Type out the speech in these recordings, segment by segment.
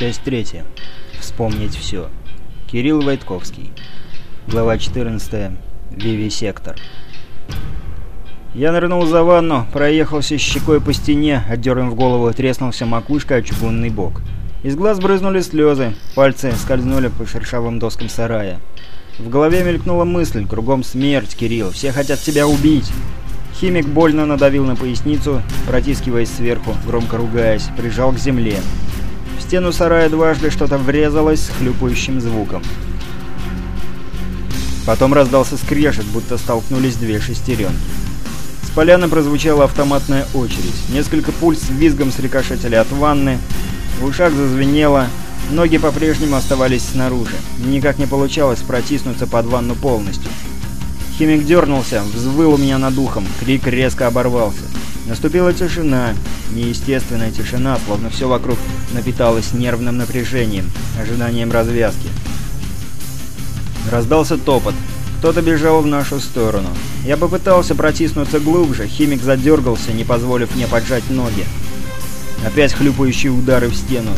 Часть третья. Вспомнить все. Кирилл Войтковский. Глава 14. Виви-сектор. Я нырнул за ванну, проехался щекой по стене, отдернув голову, треснулся макушкой о чугунный бок. Из глаз брызнули слезы, пальцы скользнули по шершавым доскам сарая. В голове мелькнула мысль, кругом смерть, Кирилл, все хотят тебя убить. Химик больно надавил на поясницу, протискиваясь сверху, громко ругаясь, прижал к земле. В стену сарая дважды что-то врезалось с хлюпающим звуком. Потом раздался скрежет, будто столкнулись две шестеренки. С поляны прозвучала автоматная очередь. Несколько пуль с визгом срикошетили от ванны. В ушах зазвенело. Ноги по-прежнему оставались снаружи. Никак не получалось протиснуться под ванну полностью. Химик дернулся, взвыл у меня над ухом. Крик резко оборвался. Наступила тишина. Неестественная тишина, словно все вокруг напиталось нервным напряжением, ожиданием развязки. Раздался топот. Кто-то бежал в нашу сторону. Я попытался протиснуться глубже, химик задергался, не позволив мне поджать ноги. Опять хлюпающие удары в стену.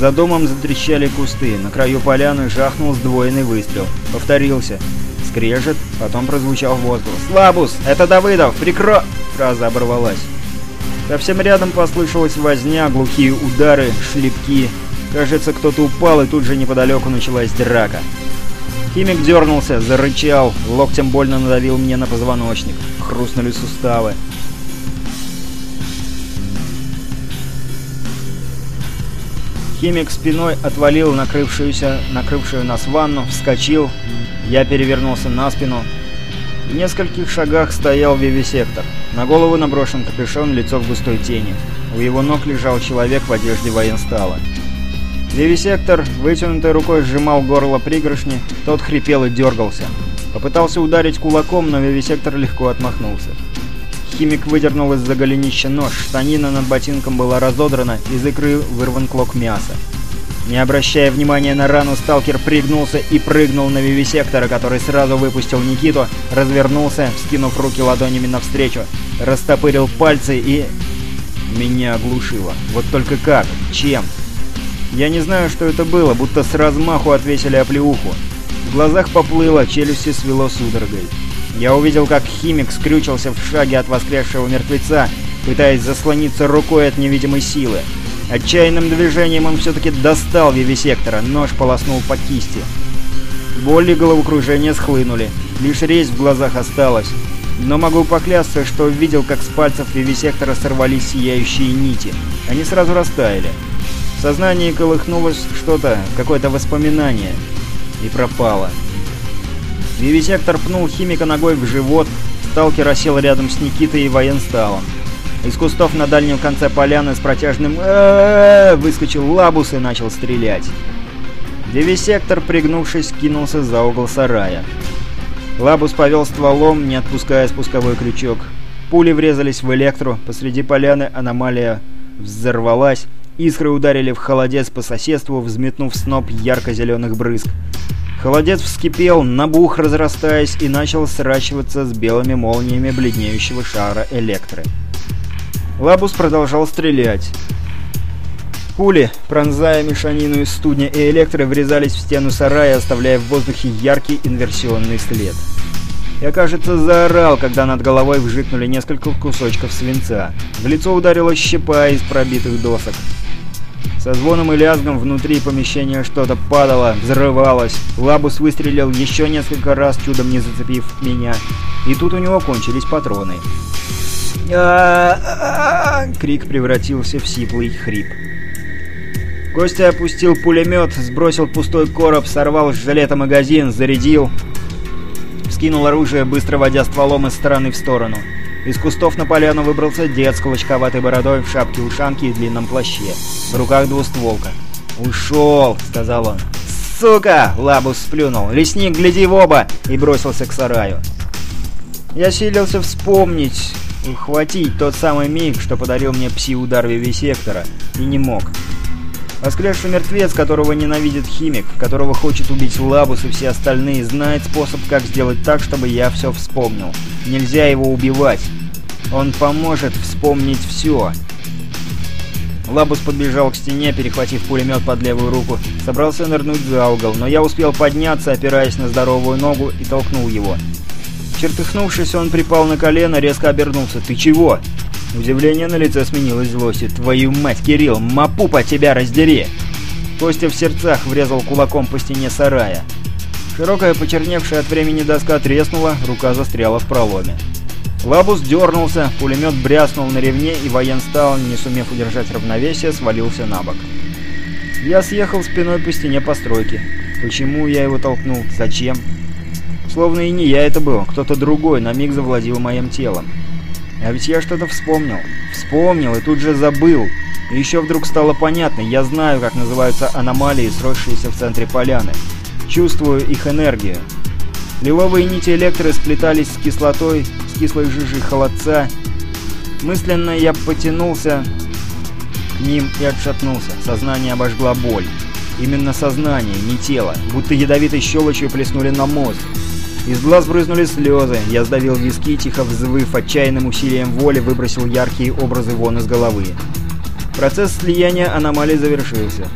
За домом затрещали кусты, на краю поляны жахнул сдвоенный выстрел. Повторился. Скрежет, потом прозвучал воздух. «Слабус! Это Давыдов! Прикро...» Фраза оборвалась. Совсем рядом послышалась возня, глухие удары, шлепки. Кажется, кто-то упал, и тут же неподалеку началась драка. Химик дернулся, зарычал, локтем больно надавил мне на позвоночник. Хрустнули суставы. Химик спиной отвалил накрывшуюся, накрывшую нас ванну, вскочил. Я перевернулся на спину. В нескольких шагах стоял вивисектор. На голову наброшен капюшон, лицо в густой тени. У его ног лежал человек в одежде военстала. Вивисектор вытянутой рукой сжимал горло пригоршни, тот хрипел и дергался. Попытался ударить кулаком, но Вивисектор легко отмахнулся. Химик выдернул из-за голенища нож, штанина над ботинком была разодрана, из икры вырван клок мяса. Не обращая внимания на рану, сталкер пригнулся и прыгнул на вивисектора, который сразу выпустил Никиту, развернулся, скинув руки ладонями навстречу, растопырил пальцы и... Меня оглушило. Вот только как? Чем? Я не знаю, что это было, будто с размаху отвесили оплеуху. В глазах поплыло, челюсти свело судорогой. Я увидел, как химик скрючился в шаге от воскресшего мертвеца, пытаясь заслониться рукой от невидимой силы. Отчаянным движением он все-таки достал вивисектора, нож полоснул по кисти. Боль и головокружение схлынули, лишь резь в глазах осталась. Но могу поклясться, что видел, как с пальцев вивисектора сорвались сияющие нити. Они сразу растаяли. В сознании колыхнулось что-то, какое-то воспоминание. И пропало. Вивисектор пнул химика ногой в живот, сталкер осел рядом с Никитой и военсталом. Из кустов на дальнем конце поляны с протяжным выскочил лабус и начал стрелять. Вивисектор, пригнувшись, кинулся за угол сарая. Лабус повел стволом, не отпуская спусковой крючок. Пули врезались в электру, посреди поляны аномалия взорвалась, искры ударили в холодец по соседству, взметнув сноп ярко-зеленых брызг. Холодец вскипел, набух разрастаясь и начал сращиваться с белыми молниями бледнеющего шара электры. Лабус продолжал стрелять. Пули, пронзая мешанину из студня и электры, врезались в стену сарая, оставляя в воздухе яркий инверсионный след. Я, кажется, заорал, когда над головой вжикнули несколько кусочков свинца. В лицо ударила щепа из пробитых досок. Со звоном и лязгом внутри помещения что-то падало, взрывалось. Лабус выстрелил еще несколько раз, чудом не зацепив меня. И тут у него кончились патроны. Крик превратился в сиплый хрип. Костя опустил пулемет, сбросил пустой короб, сорвал с жилета магазин, зарядил. Скинул оружие, быстро водя стволом из стороны в сторону. Из кустов на поляну выбрался дед с клочковатой бородой в шапке-ушанке и длинном плаще. В руках двустволка. «Ушел!» — сказал он. «Сука!» — Лабус сплюнул. «Лесник, гляди в оба!» и бросился к сараю. Я силился вспомнить, ухватить тот самый миг, что подарил мне пси-удар вивисектора, и не мог. Воскресший мертвец, которого ненавидит химик, которого хочет убить Лабус и все остальные, знает способ, как сделать так, чтобы я все вспомнил. Нельзя его убивать. Он поможет вспомнить все. Лабус подбежал к стене, перехватив пулемет под левую руку, собрался нырнуть за угол, но я успел подняться, опираясь на здоровую ногу, и толкнул его. Чертыхнувшись, он припал на колено, резко обернулся. «Ты чего?» Удивление на лице сменилось злостью. «Твою мать, Кирилл, мапупа тебя раздери!» Костя в сердцах врезал кулаком по стене сарая. Широкая, почерневшая от времени доска треснула, рука застряла в проломе. Лабус дернулся, пулемет бряснул на ревне, и военстаун, не сумев удержать равновесие, свалился на бок. Я съехал спиной по стене постройки. Почему я его толкнул? Зачем? Словно и не я это был, кто-то другой на миг завладел моим телом. А ведь я что-то вспомнил. Вспомнил и тут же забыл. И еще вдруг стало понятно, я знаю, как называются аномалии, сросшиеся в центре поляны. Чувствую их энергию. Лиловые нити электро сплетались с кислотой, с кислой жижей холодца. Мысленно я потянулся к ним и отшатнулся. Сознание обожгла боль. Именно сознание, не тело. Будто ядовитой щелочью плеснули на мозг. Из глаз брызнули слезы. Я сдавил виски, тихо взвыв, отчаянным усилием воли выбросил яркие образы вон из головы. Процесс слияния аномалий завершился.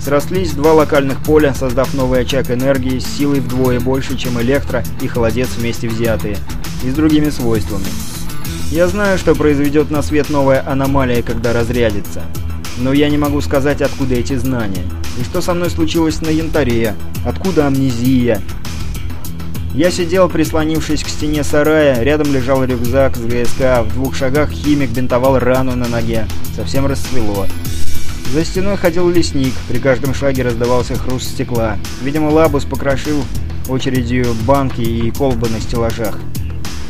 Срослись два локальных поля, создав новый очаг энергии с силой вдвое больше, чем электро и холодец вместе взятые, и с другими свойствами. Я знаю, что произведет на свет новая аномалия, когда разрядится. Но я не могу сказать, откуда эти знания. И что со мной случилось на янтаре? Откуда амнезия? Я сидел, прислонившись к стене сарая, рядом лежал рюкзак с ГСК, в двух шагах химик бинтовал рану на ноге. Совсем расцвело. За стеной ходил лесник, при каждом шаге раздавался хруст стекла. Видимо, Лабус покрошил очередью банки и колбы на стеллажах.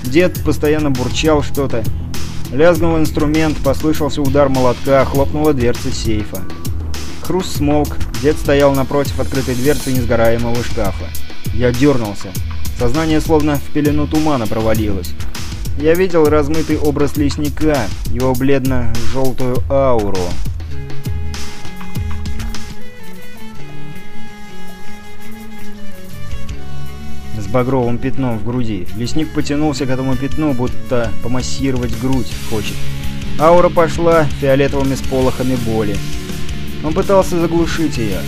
Дед постоянно бурчал что-то. Лязгнул инструмент, послышался удар молотка, хлопнула дверца сейфа. Хруст смолк, дед стоял напротив открытой дверцы несгораемого шкафа. Я дернулся. Сознание словно в пелену тумана провалилось. Я видел размытый образ лесника, его бледно-желтую ауру, багровым пятном в груди. Лесник потянулся к этому пятну, будто помассировать грудь хочет. Аура пошла фиолетовыми сполохами боли. Он пытался заглушить ее.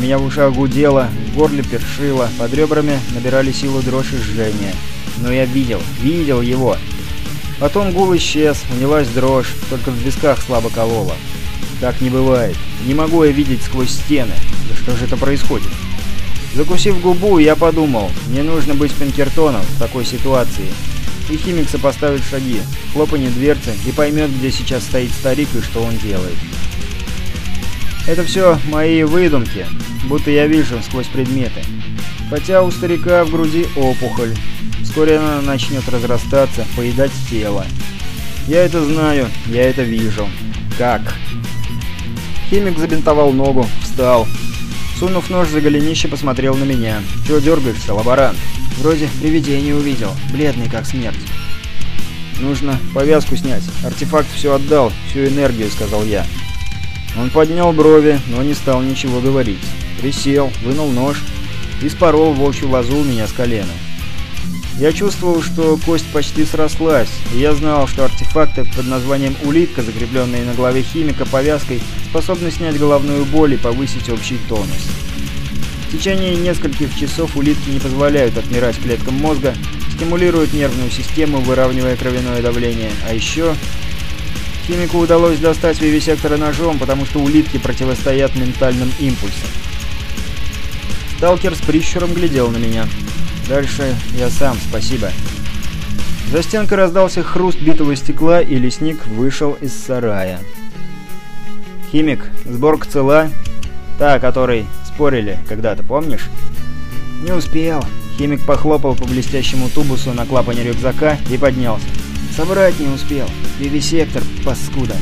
Меня в ушах гудело, в горле першило, под ребрами набирали силу дрожь и жжение. Но я видел, видел его. Потом гул исчез, унялась дрожь, только в висках слабо колола. Так не бывает. Не могу я видеть сквозь стены. Да что же это происходит? Закусив губу, я подумал, не нужно быть Пинкертоном в такой ситуации. И химик сопоставит шаги, хлопанье дверцы и поймет, где сейчас стоит старик и что он делает. Это все мои выдумки, будто я вижу сквозь предметы. Хотя у старика в груди опухоль. Вскоре она начнет разрастаться, поедать тело. Я это знаю, я это вижу. Как? Химик забинтовал ногу, встал, Сунув нож за голенище, посмотрел на меня. «Чего дергаешься, лаборант?» «Вроде привидение увидел. Бледный, как смерть». «Нужно повязку снять. Артефакт все отдал, всю энергию», — сказал я. Он поднял брови, но не стал ничего говорить. Присел, вынул нож и спорол волчью лозу у меня с колена. Я чувствовал, что кость почти срослась, и я знал, что артефакты под названием «Улитка», закрепленные на голове химика повязкой, способны снять головную боль и повысить общий тонус. В течение нескольких часов улитки не позволяют отмирать клеткам мозга, стимулируют нервную систему, выравнивая кровяное давление, а еще... Химику удалось достать вивисектора ножом, потому что улитки противостоят ментальным импульсам. Сталкер с прищуром глядел на меня. Дальше я сам, спасибо. За стенкой раздался хруст битого стекла, и лесник вышел из сарая. «Химик, сборка цела?» «Та, которой спорили когда-то, помнишь?» «Не успел». Химик похлопал по блестящему тубусу на клапане рюкзака и поднялся. «Собрать не успел. Вивисектор, паскуда».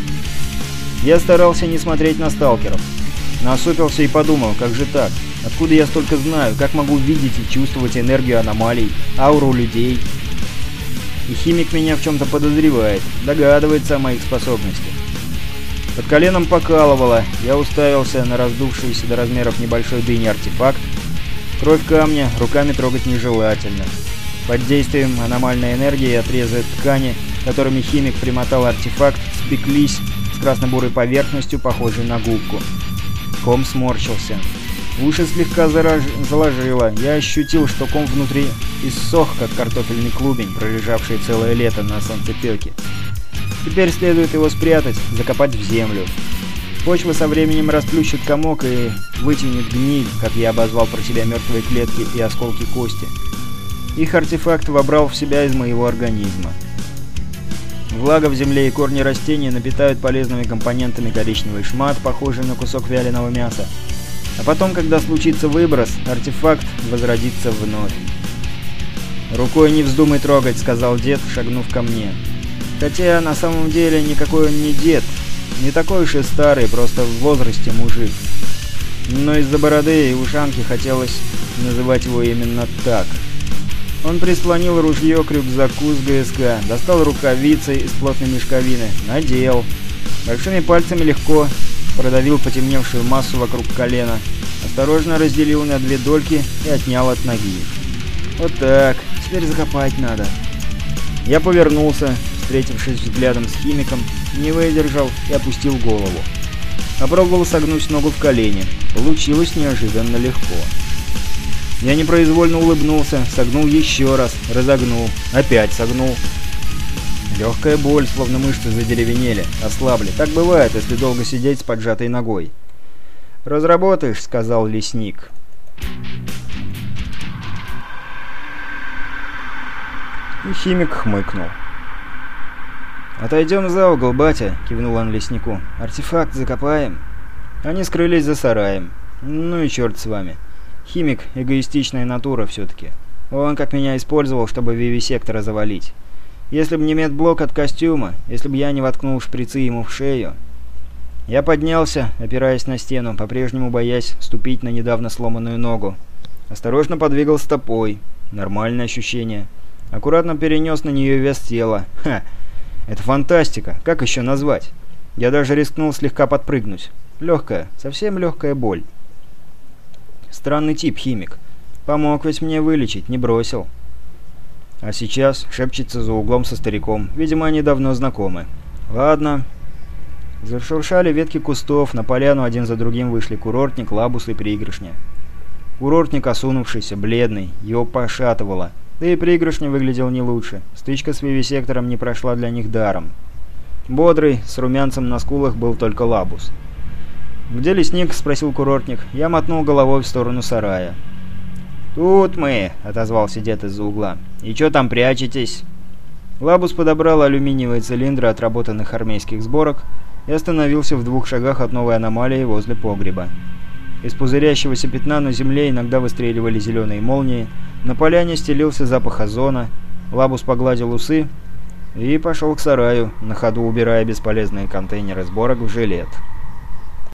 Я старался не смотреть на сталкеров. Насупился и подумал, как же так? Откуда я столько знаю? Как могу видеть и чувствовать энергию аномалий, ауру людей? И химик меня в чем-то подозревает, догадывается о моих способностях. Под коленом покалывало, я уставился на раздувшийся до размеров небольшой дыни артефакт. Кровь камня руками трогать нежелательно. Под действием аномальной энергии отрезы ткани, которыми химик примотал артефакт, спеклись, с красно-бурой поверхностью, похожей на губку. Ком сморщился. Уши слегка зараж... заложило. Я ощутил, что ком внутри иссох, как картофельный клубень, пролежавший целое лето на солнцепеке. Теперь следует его спрятать, закопать в землю. Почва со временем расплющит комок и вытянет гниль, как я обозвал про себя мертвые клетки и осколки кости. Их артефакт вобрал в себя из моего организма. Влага в земле и корни растений напитают полезными компонентами коричневый шмат, похожий на кусок вяленого мяса. А потом, когда случится выброс, артефакт возродится вновь. «Рукой не вздумай трогать», — сказал дед, шагнув ко мне. Хотя на самом деле никакой он не дед, не такой уж и старый, просто в возрасте мужик. Но из-за бороды и ушанки хотелось называть его именно так. Он прислонил ружье к рюкзаку с ГСК, достал рукавицы из плотной мешковины, надел. Большими пальцами легко продавил потемневшую массу вокруг колена, осторожно разделил на две дольки и отнял от ноги. Вот так, теперь закопать надо. Я повернулся, встретившись взглядом с химиком, не выдержал и опустил голову. Попробовал согнуть ногу в колени. Получилось неожиданно легко. Я непроизвольно улыбнулся, согнул еще раз, разогнул, опять согнул. Легкая боль, словно мышцы задеревенели, ослабли. Так бывает, если долго сидеть с поджатой ногой. «Разработаешь», — сказал лесник. И химик хмыкнул. «Отойдем за угол, батя», — кивнул он леснику. «Артефакт закопаем». Они скрылись за сараем. «Ну и черт с вами». Химик — эгоистичная натура все-таки. Он как меня использовал, чтобы вивисектора завалить. Если бы не медблок от костюма, если бы я не воткнул шприцы ему в шею... Я поднялся, опираясь на стену, по-прежнему боясь ступить на недавно сломанную ногу. Осторожно подвигал стопой. Нормальное ощущение. Аккуратно перенес на нее вес тела. Ха! Это фантастика. Как еще назвать? Я даже рискнул слегка подпрыгнуть. Легкая, совсем легкая боль. Странный тип, химик. Помог ведь мне вылечить, не бросил. А сейчас шепчется за углом со стариком. Видимо, они давно знакомы. Ладно. Зашуршали ветки кустов, на поляну один за другим вышли курортник, лабус и приигрышня. Курортник осунувшийся, бледный, его пошатывало. Да и Пригоршня выглядел не лучше. Стычка с вивисектором не прошла для них даром. Бодрый, с румянцем на скулах был только лабус. «Где лесник?» — спросил курортник. Я мотнул головой в сторону сарая. «Тут мы!» — отозвался дед из-за угла. «И чё там прячетесь?» Лабус подобрал алюминиевые цилиндры отработанных армейских сборок и остановился в двух шагах от новой аномалии возле погреба. Из пузырящегося пятна на земле иногда выстреливали зеленые молнии, на поляне стелился запах озона, Лабус погладил усы и пошел к сараю, на ходу убирая бесполезные контейнеры сборок в жилет.